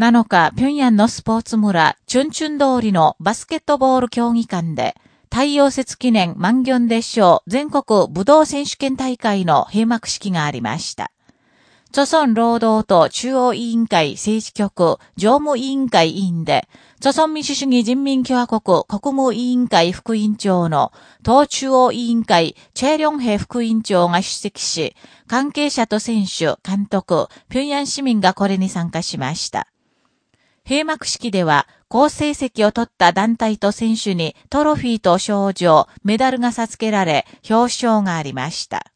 7日、平壌のスポーツ村、チュンチュン通りのバスケットボール競技館で、太陽節記念万元列賞全国武道選手権大会の閉幕式がありました。著村労働党中央委員会政治局常務委員会委員で、著村民主主義人民共和国国務委員会副委員長の党中央委員会チェリョンヘ副委員長が出席し、関係者と選手、監督、平壌市民がこれに参加しました。閉幕式では、好成績を取った団体と選手にトロフィーと賞状、メダルが授けられ、表彰がありました。